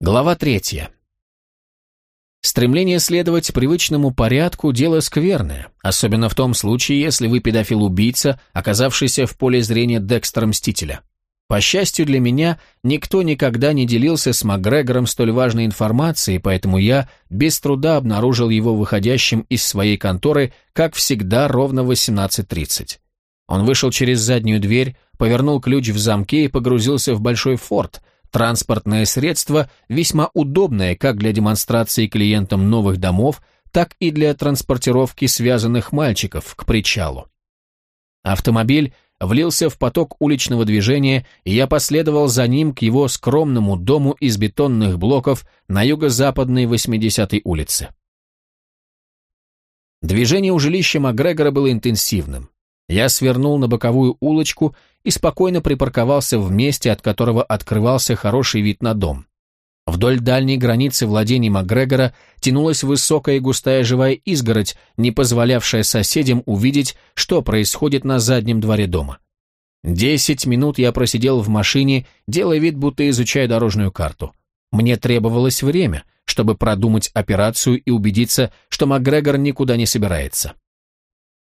Глава третья. Стремление следовать привычному порядку – дело скверное, особенно в том случае, если вы педофил-убийца, оказавшийся в поле зрения Декстера-мстителя. По счастью для меня, никто никогда не делился с Макгрегором столь важной информацией, поэтому я без труда обнаружил его выходящим из своей конторы, как всегда, ровно в 18.30. Он вышел через заднюю дверь, повернул ключ в замке и погрузился в большой форт – Транспортное средство весьма удобное как для демонстрации клиентам новых домов, так и для транспортировки связанных мальчиков к причалу. Автомобиль влился в поток уличного движения, и я последовал за ним к его скромному дому из бетонных блоков на юго-западной 80-й улице. Движение у жилища Макгрегора было интенсивным. Я свернул на боковую улочку и спокойно припарковался в месте, от которого открывался хороший вид на дом. Вдоль дальней границы владений Макгрегора тянулась высокая и густая живая изгородь, не позволявшая соседям увидеть, что происходит на заднем дворе дома. Десять минут я просидел в машине, делая вид, будто изучая дорожную карту. Мне требовалось время, чтобы продумать операцию и убедиться, что Макгрегор никуда не собирается.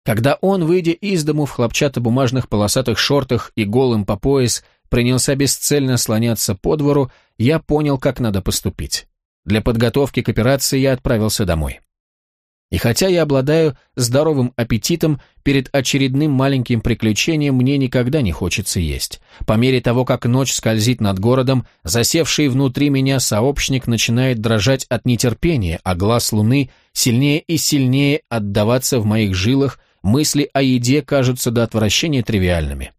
Когда он, выйдя из дому в хлопчатобумажных полосатых шортах и голым по пояс, принялся бесцельно слоняться по двору, я понял, как надо поступить. Для подготовки к операции я отправился домой. И хотя я обладаю здоровым аппетитом, перед очередным маленьким приключением мне никогда не хочется есть. По мере того, как ночь скользит над городом, засевший внутри меня сообщник начинает дрожать от нетерпения, а глаз луны сильнее и сильнее отдаваться в моих жилах, мысли о еде кажутся до отвращения тривиальными.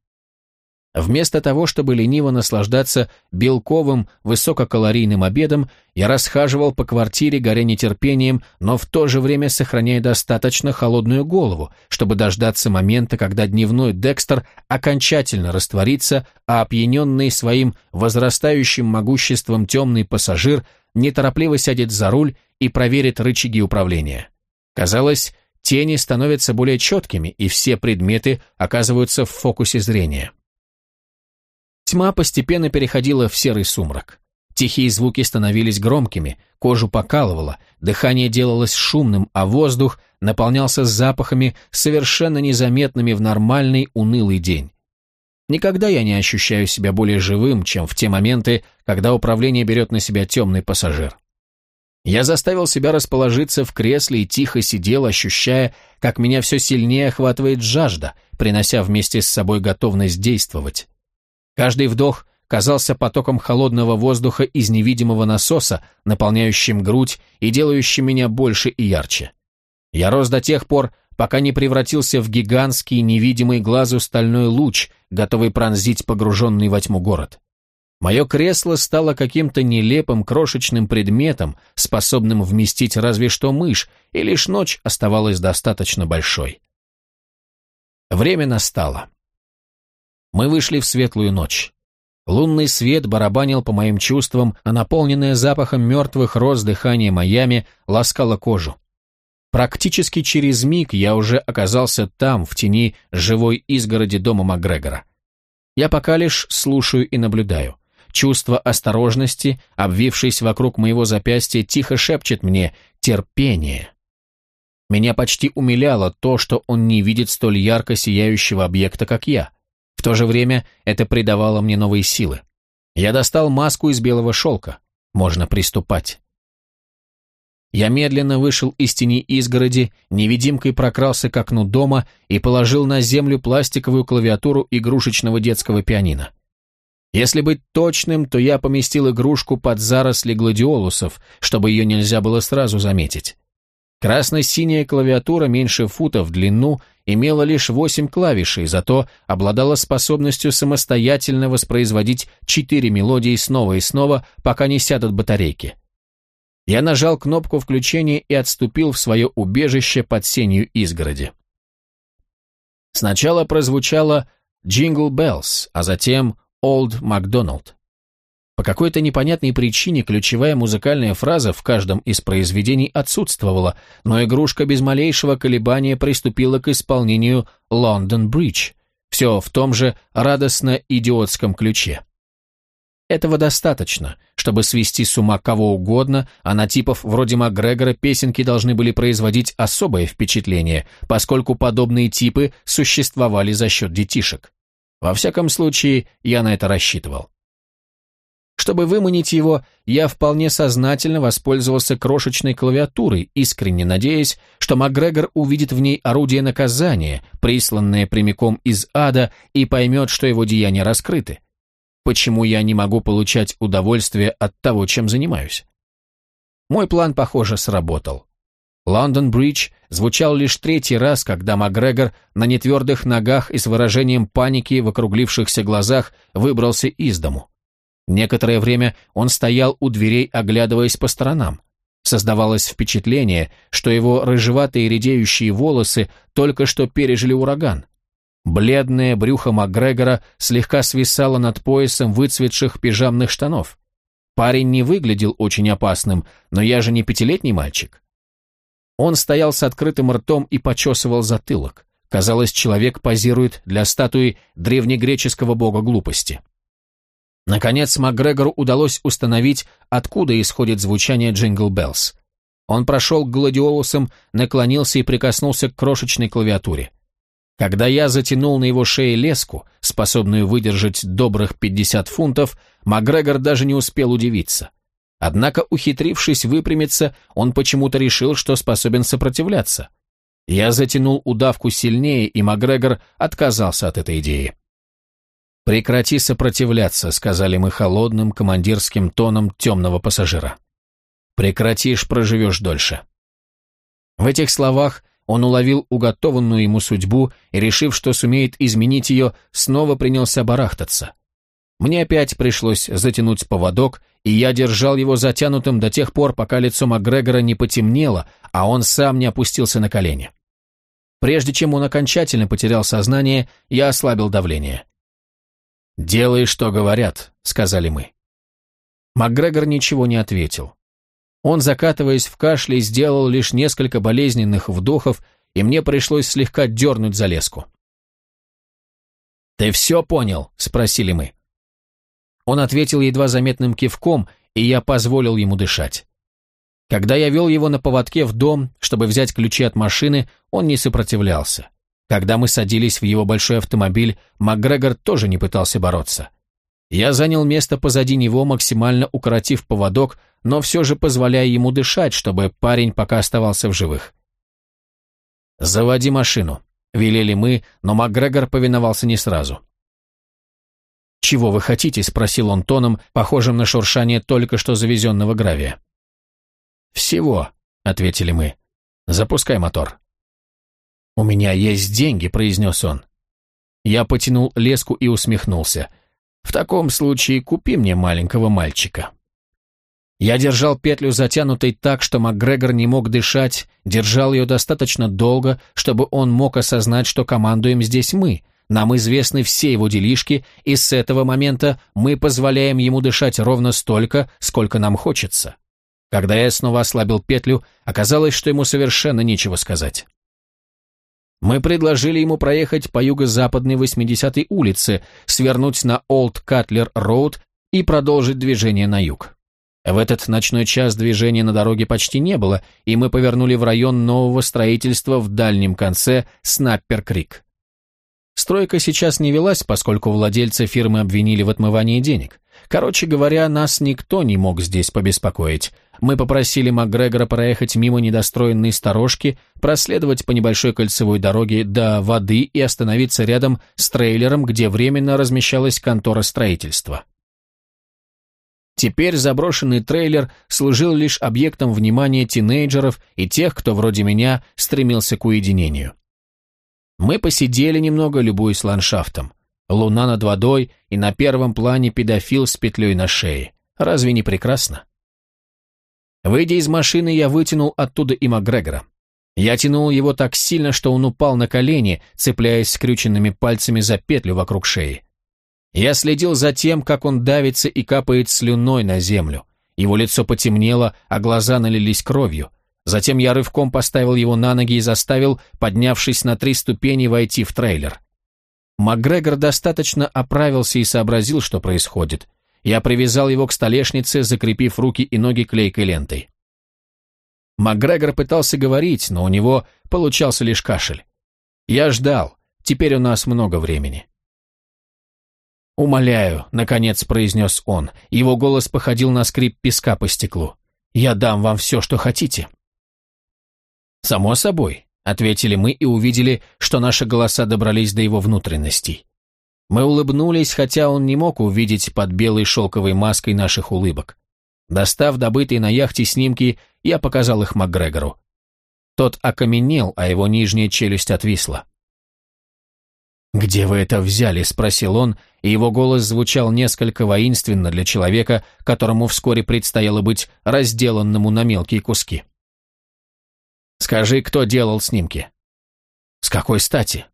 Вместо того, чтобы лениво наслаждаться белковым, высококалорийным обедом, я расхаживал по квартире, горя нетерпением, но в то же время сохраняя достаточно холодную голову, чтобы дождаться момента, когда дневной Декстер окончательно растворится, а опьяненный своим возрастающим могуществом темный пассажир неторопливо сядет за руль и проверит рычаги управления. Казалось, тени становятся более четкими, и все предметы оказываются в фокусе зрения. Тьма постепенно переходила в серый сумрак. Тихие звуки становились громкими, кожу покалывало, дыхание делалось шумным, а воздух наполнялся запахами, совершенно незаметными в нормальный унылый день. Никогда я не ощущаю себя более живым, чем в те моменты, когда управление берет на себя темный пассажир. Я заставил себя расположиться в кресле и тихо сидел, ощущая, как меня все сильнее охватывает жажда, принося вместе с собой готовность действовать. Каждый вдох казался потоком холодного воздуха из невидимого насоса, наполняющим грудь и делающим меня больше и ярче. Я рос до тех пор, пока не превратился в гигантский, невидимый глазу стальной луч, готовый пронзить погруженный во тьму город. Мое кресло стало каким-то нелепым крошечным предметом, способным вместить разве что мышь, и лишь ночь оставалась достаточно большой. Время настало. Мы вышли в светлую ночь. Лунный свет барабанил по моим чувствам, а наполненное запахом мертвых роз дыхание Майами ласкало кожу. Практически через миг я уже оказался там, в тени живой изгороди дома Макгрегора. Я пока лишь слушаю и наблюдаю. Чувство осторожности, обвившись вокруг моего запястья, тихо шепчет мне «терпение». Меня почти умиляло то, что он не видит столь ярко сияющего объекта, как я. В то же время это придавало мне новые силы. Я достал маску из белого шелка. Можно приступать. Я медленно вышел из тени изгороди, невидимкой прокрался к окну дома и положил на землю пластиковую клавиатуру игрушечного детского пианино. Если быть точным, то я поместил игрушку под заросли гладиолусов, чтобы ее нельзя было сразу заметить. Красно-синяя клавиатура меньше фута в длину имела лишь восемь клавишей, зато обладала способностью самостоятельно воспроизводить четыре мелодии снова и снова, пока не сядут батарейки. Я нажал кнопку включения и отступил в свое убежище под сенью изгороди. Сначала прозвучало «Jingle Bells», а затем Олд Макдоналд. По какой-то непонятной причине ключевая музыкальная фраза в каждом из произведений отсутствовала, но игрушка без малейшего колебания приступила к исполнению «Лондон Бридж», все в том же радостно-идиотском ключе. Этого достаточно, Чтобы свести с ума кого угодно, а на типов вроде Макгрегора песенки должны были производить особое впечатление, поскольку подобные типы существовали за счет детишек. Во всяком случае, я на это рассчитывал. Чтобы выманить его, я вполне сознательно воспользовался крошечной клавиатурой, искренне надеясь, что Макгрегор увидит в ней орудие наказания, присланное прямиком из ада, и поймет, что его деяния раскрыты. Почему я не могу получать удовольствие от того, чем занимаюсь? Мой план, похоже, сработал. Лондон-Бридж звучал лишь третий раз, когда Макгрегор на нетвердых ногах и с выражением паники в округлившихся глазах выбрался из дому. Некоторое время он стоял у дверей, оглядываясь по сторонам. Создавалось впечатление, что его рыжеватые редеющие волосы только что пережили ураган. Бледное брюхо Макгрегора слегка свисало над поясом выцветших пижамных штанов. Парень не выглядел очень опасным, но я же не пятилетний мальчик. Он стоял с открытым ртом и почесывал затылок. Казалось, человек позирует для статуи древнегреческого бога глупости. Наконец, Макгрегору удалось установить, откуда исходит звучание «Jingle Bells». Он прошел к гладиолусам, наклонился и прикоснулся к крошечной клавиатуре. Когда я затянул на его шее леску, способную выдержать добрых 50 фунтов, Макгрегор даже не успел удивиться. Однако, ухитрившись выпрямиться, он почему-то решил, что способен сопротивляться. Я затянул удавку сильнее, и Макгрегор отказался от этой идеи. «Прекрати сопротивляться», — сказали мы холодным командирским тоном темного пассажира. «Прекратишь, проживешь дольше». В этих словах он уловил уготованную ему судьбу и, решив, что сумеет изменить ее, снова принялся барахтаться. Мне опять пришлось затянуть поводок, и я держал его затянутым до тех пор, пока лицо Макгрегора не потемнело, а он сам не опустился на колени. Прежде чем он окончательно потерял сознание, я ослабил давление. «Делай, что говорят», — сказали мы. Макгрегор ничего не ответил. Он, закатываясь в кашле, сделал лишь несколько болезненных вдохов, и мне пришлось слегка дернуть за леску. «Ты все понял?» – спросили мы. Он ответил едва заметным кивком, и я позволил ему дышать. Когда я вел его на поводке в дом, чтобы взять ключи от машины, он не сопротивлялся. Когда мы садились в его большой автомобиль, МакГрегор тоже не пытался бороться. Я занял место позади него, максимально укоротив поводок, но все же позволяя ему дышать, чтобы парень пока оставался в живых. «Заводи машину», — велели мы, но МакГрегор повиновался не сразу. «Чего вы хотите?» — спросил он тоном, похожим на шуршание только что завезенного гравия. «Всего», — ответили мы. «Запускай мотор». «У меня есть деньги», — произнес он. Я потянул леску и усмехнулся. В таком случае купи мне маленького мальчика». Я держал петлю затянутой так, что МакГрегор не мог дышать, держал ее достаточно долго, чтобы он мог осознать, что командуем здесь мы, нам известны все его делишки, и с этого момента мы позволяем ему дышать ровно столько, сколько нам хочется. Когда я снова ослабил петлю, оказалось, что ему совершенно нечего сказать. Мы предложили ему проехать по юго-западной 80-й улице, свернуть на Олд Катлер Роуд и продолжить движение на юг. В этот ночной час движения на дороге почти не было, и мы повернули в район нового строительства в дальнем конце Снаппер-Крик. Стройка сейчас не велась, поскольку владельца фирмы обвинили в отмывании денег. Короче говоря, нас никто не мог здесь побеспокоить. Мы попросили Макгрегора проехать мимо недостроенной сторожки, проследовать по небольшой кольцевой дороге до воды и остановиться рядом с трейлером, где временно размещалась контора строительства. Теперь заброшенный трейлер служил лишь объектом внимания тинейджеров и тех, кто вроде меня стремился к уединению. Мы посидели немного, любуясь ландшафтом. Луна над водой и на первом плане педофил с петлей на шее. Разве не прекрасно? Выйдя из машины, я вытянул оттуда и Макгрегора. Я тянул его так сильно, что он упал на колени, цепляясь скрюченными пальцами за петлю вокруг шеи. Я следил за тем, как он давится и капает слюной на землю. Его лицо потемнело, а глаза налились кровью. Затем я рывком поставил его на ноги и заставил, поднявшись на три ступени, войти в трейлер. Макгрегор достаточно оправился и сообразил, что происходит. Я привязал его к столешнице, закрепив руки и ноги клейкой лентой. Макгрегор пытался говорить, но у него получался лишь кашель. Я ждал. Теперь у нас много времени. «Умоляю», — наконец произнес он. Его голос походил на скрип песка по стеклу. «Я дам вам все, что хотите». «Само собой», — ответили мы и увидели, что наши голоса добрались до его внутренностей. Мы улыбнулись, хотя он не мог увидеть под белой шелковой маской наших улыбок. Достав добытые на яхте снимки, я показал их Макгрегору. Тот окаменел, а его нижняя челюсть отвисла. «Где вы это взяли?» – спросил он, и его голос звучал несколько воинственно для человека, которому вскоре предстояло быть разделанному на мелкие куски. «Скажи, кто делал снимки?» «С какой стати?»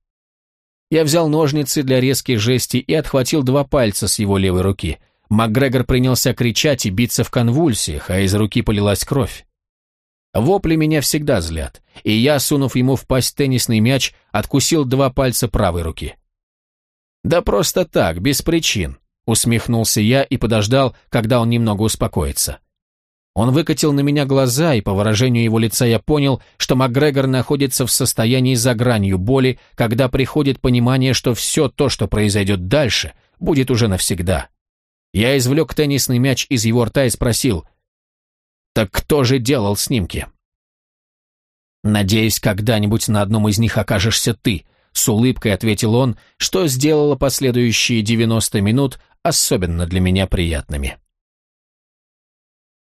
Я взял ножницы для резких жестей и отхватил два пальца с его левой руки. Макгрегор принялся кричать и биться в конвульсиях, а из руки полилась кровь. Вопли меня всегда злят, и я, сунув ему в пасть теннисный мяч, откусил два пальца правой руки. «Да просто так, без причин», — усмехнулся я и подождал, когда он немного успокоится. Он выкатил на меня глаза, и по выражению его лица я понял, что Макгрегор находится в состоянии за гранью боли, когда приходит понимание, что все то, что произойдет дальше, будет уже навсегда. Я извлек теннисный мяч из его рта и спросил, «Так кто же делал снимки?» «Надеюсь, когда-нибудь на одном из них окажешься ты», с улыбкой ответил он, что сделало последующие 90 минут особенно для меня приятными.